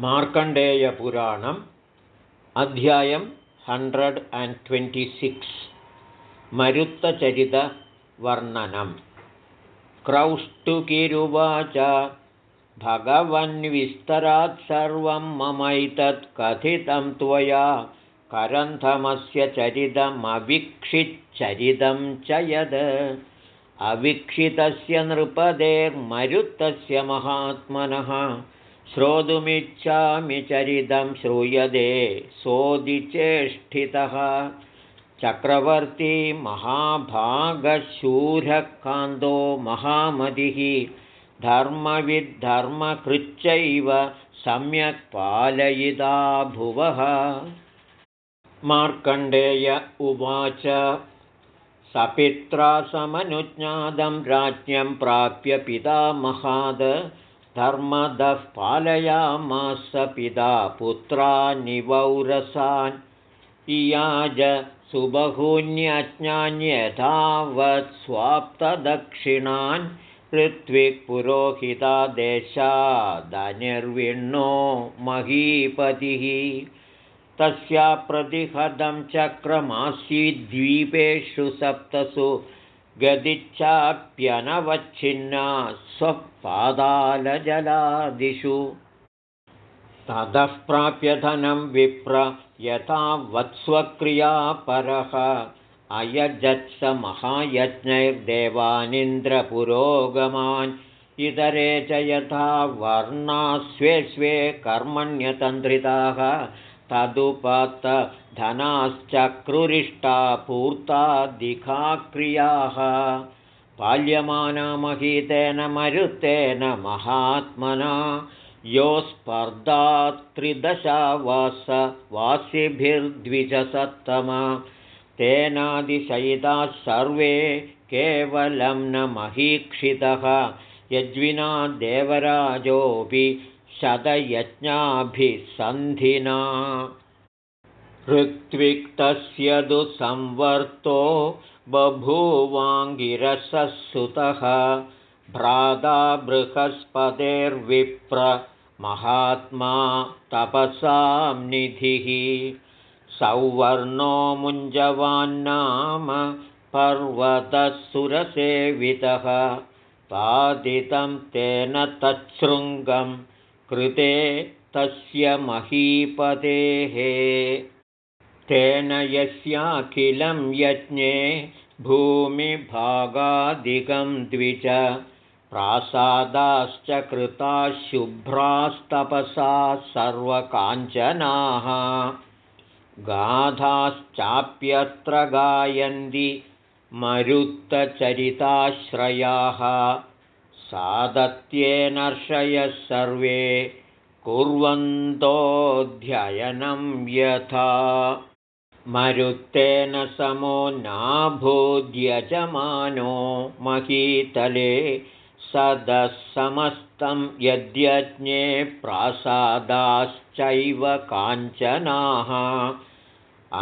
मार्कण्डेयपुराणम् अध्यायं hundred and twenty six मरुत्तचरितवर्णनं। क्रौष्टुकिरुवाच भगवन्विस्तरात् सर्वं ममैतत् कथितं त्वया करन्थमस्य चरितमवीक्षिच्चरितं च यद्। अवीक्षितस्य नृपदेर्मरुत्तस्य महात्मनः श्रोतुमिच्छामि चरितं श्रूयते सोदिचेष्टितः। चक्रवर्ती महाभागशूरकान्तो महामतिः धर्मविद्धर्मकृच्चैव सम्यक् पालयिता भुवः। मार्कण्डेय उवाच सपित्रा समनुज्ञातं राज्ञं प्राप्य पिता महाद धर्मदः पालयामास पिता पुत्रानिवौरसान् इयाज सुबहून्यज्ञान्यथावत् स्वाप्तदक्षिणान्। ऋत्विक्पुरोहितादेशादनिर्विण्णो महीपतिः। तस्या प्रतिहतं चक्रमासीद्वीपेषु सप्तसु गदिच्छाप्यनवच्छिन्ना स्वपादालजलादिषु ततः प्राप्य धनं विप्र यथा वत्स्वक्रियापरः अयजत्स महायज्ञैर्देवानिन्द्रपुरोगमान्। इतरे च यथा वर्णा स्वे स्वे कर्मण्यतन्त्रिताः तदुपतधनाश्चक्रुरिष्टा पूर्तादिखाक्रियाः पाल्यमानामहीतेन मरुतेन महात्मना। यो स्पर्धा त्रिदशावास वासिभिर्द्विजसत्तमा। तेनादिशयिताः सर्वे केवलं न महीक्षितः। यज्विना देवराजोऽपि शतयज्ञाभिसन्धिना ऋत्विक्तस्य दुःसंवर्तो बभूवाङ्गिरसः भ्राता बृहस्पतेर्विप्र महात्मा तपसां निधिः। सौवर्णो मुञ्जवान्नाम पर्वतसुरसेवितः पादितं तेन तच्छृङ्गं कृते तस्य महीपतेः। तेन यस्याखिलं यज्ञे भूमिभागादिकं द्विज। प्रासादाश्च कृताः शुभ्रास्तपसा सर्वकाञ्चनाः। गाधाश्चाप्यत्र गायन्ति मरुत्तचरिताश्रयाः सादत्येनर्षयः सर्वे कुर्वन्तोऽध्ययनं यथा। मरुत्तेन समो नाभूद्यजमानो महीतले सदसमस्तं यद्यज्ञे प्रासादाश्चैव काञ्चनाः।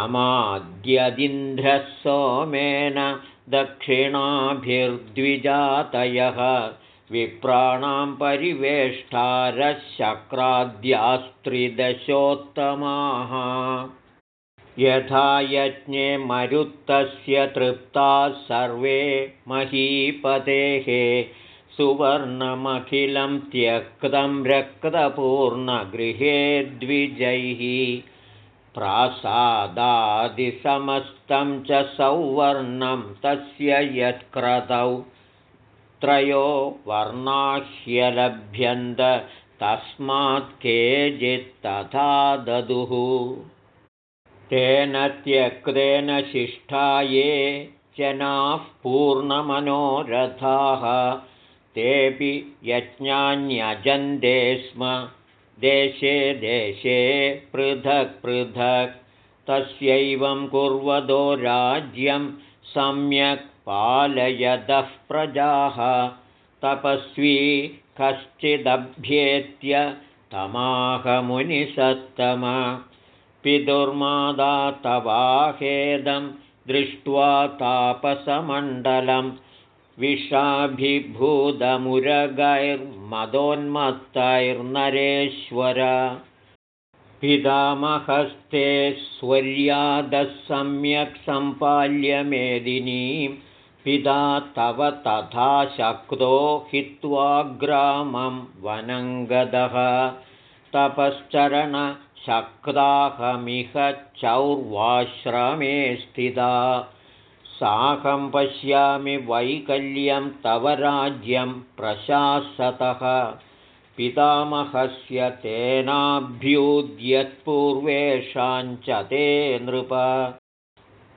अमाद्यदिन्द्रः सोमेन दक्षिणाभिर्द्विजातयः विप्राणां परिवेष्टारशक्राद्यास्त्रिदशोत्तमाः। यथा यज्ञे मरुत्तस्य तृप्ताः सर्वे महीपतेः। सुवर्णमखिलं त्यक्तं रक्तपूर्णगृहे द्विजैः। प्रासादादिसमस्तं च सौवर्णं तस्य यत्क्रतौ त्रयो वर्णाह्यलभ्यन्त तस्मात् केचित्तथा ददुः। तेन त्यक्तेन शिष्ठा ये जनाः पूर्णमनोरथाः तेऽपि यज्ञान्यजन्ते स्म। देशे देशे पृथक् पृथक्। तस्यैवं कुर्वदो राज्यं सम्यक् पालयदः प्रजाः तपस्वी कश्चिदभ्येत्य तमाहमुनिसत्तम। पितुर्मादा तवाहेदं दृष्ट्वा तापसमण्डलं विषाभिभूतमुरगैर्मदोन्मत्तैर्नरेश्वर। पितामहस्ते स्वर्यादः सम्यक् सम्पाल्य मेदिनीं पिता तव तथा शक्तो हित्वा ग्रामं वनङ्गदः। तपश्चरणशक्ताहमिह चौर्वाश्रमे स्थिता। साकं पश्यामि वैकल्यं तव राज्यं प्रशासतः। पितामहस्य तेनाभ्युद्यत्पूर्वेषाञ्च ते नृप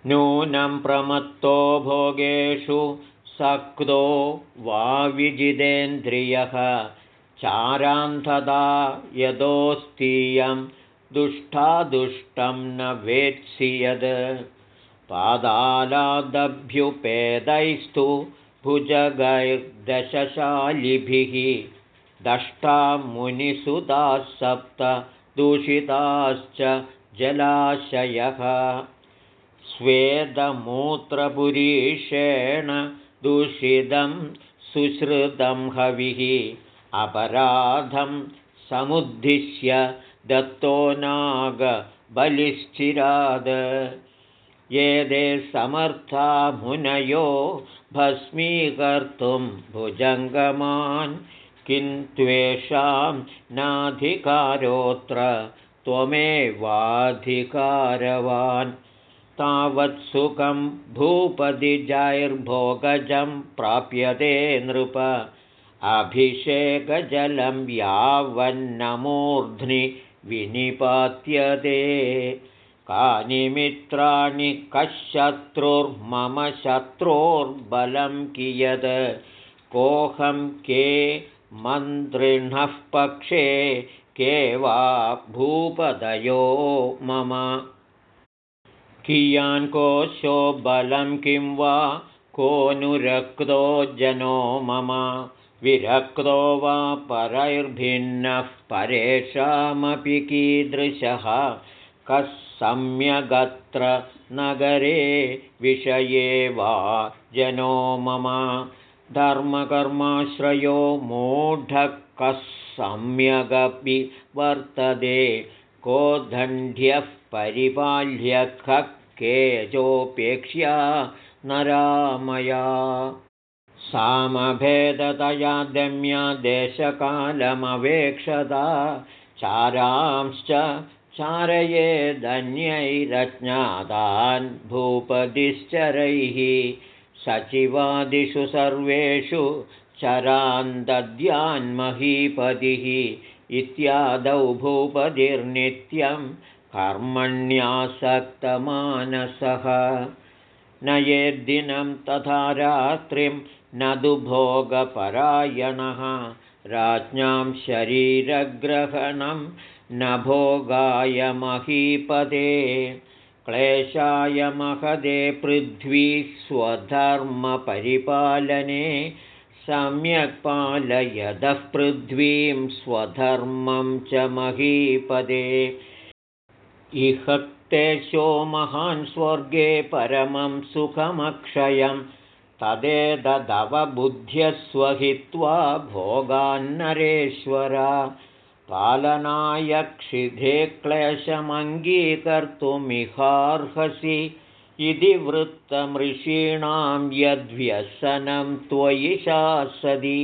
नूनं प्रमत्तो भोगेषु सक्तो वा विजितेन्द्रियः। चारान्धदा यदोस्तीयं दुष्टादुष्टं न वेत्सि यद्। पादालादभ्युपेदैस्तु भुजगैर्दशशालिभिः। दष्टा मुनिसुताः सप्त दूषिताश्च जलाशयः स्वेदमूत्रपुरीषेण दूषितं सुश्रुतं हविः। अपराधं समुद्दिश्य दत्तो नागबलिश्चिराद। दे समर्था मुनयो भस्मीकर्तुं भुजङ्गमान् किं त्वेषां नाधिकारोऽत्र त्वमेवाधिकारवान् तावत्सुखं भूपतिजैर्भोगजं प्राप्यते नृप। अभिषेकजलं यावन्नमूर्ध्नि विनिपात्यते। कानि मित्राणि कः शत्रुर्मम शत्रोर्बलं कियत्? कोऽहं के मन्त्रिणः पक्षे के वा भूपदयो मम कियान् कोशो बलं किं वा? कोऽनुरक्तो जनो मम? विरक्तो वा परैर्भिन्नः परेषामपि कीदृशः? कः सम्यगत्र नगरे विषये वा जनो मम? धर्मकर्माश्रयो मूढः कः सम्यगपि वर्तते? कोदण्ड्यः परिपाल्यखः केजोपेक्ष्या नरामया। सामभेदतया दम्या देशकालमवेक्षता चारांश्च चारयेदन्यैरज्ञातान् भूपतिश्चरैः। सचिवादिषु सर्वेषु चरान्दद्यान्महीपतिः इत्यादौ भूपतिर्नित्यं कर्मण्यासक्तमानसः। न यद्दिनं तथा रात्रिं न दुभोगपरायणः। राज्ञां शरीरग्रहणं न भोगाय महीपदे। क्लेशाय महदे पृथ्वी स्वधर्मपरिपालने। सम्यक् पालयदः पृथ्वीं स्वधर्मं च महीपदे इह तेषो महान् स्वर्गे परमं सुखमक्षयं तदेतदवबुद्ध्यस्वहित्वा भोगान्नरेश्वर पालनाय क्षिधे क्लेशमङ्गीकर्तुमिहार्हसि इति वृत्तमृषीणां यद्व्यसनं त्वयि शासति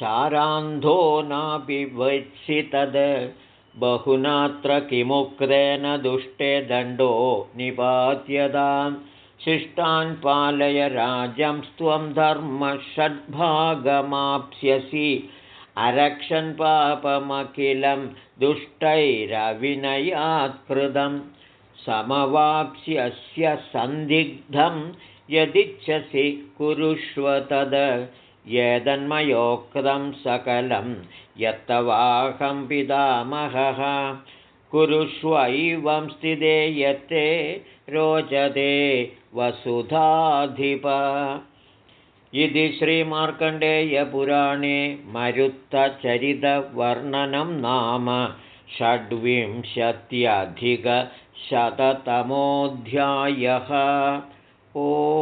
चारान्धो नापि वत्सि तद्। बहुनात्र किमुक्तेन दुष्टे दण्डो निपात्यताम्। शिष्टान् पालय राजंस्त्वं धर्मषड्भागमाप्स्यसि अरक्षन् पापमखिलं दुष्टैरविनयात्कृतं समवाप्स्यस्य सन्दिग्धं यदिच्छसि कुरुष्व तद् येदन्मयोक्तं सकलं यत्तवाहं पितामहः। कुरुष्वैवं स्थिते यत्ते रोचते वसुधाधिप। इति श्रीमार्कण्डेयपुराणे मरुत्तचरितवर्णनं नाम षड्विंशत्यधिकशततमोऽध्यायः। ओ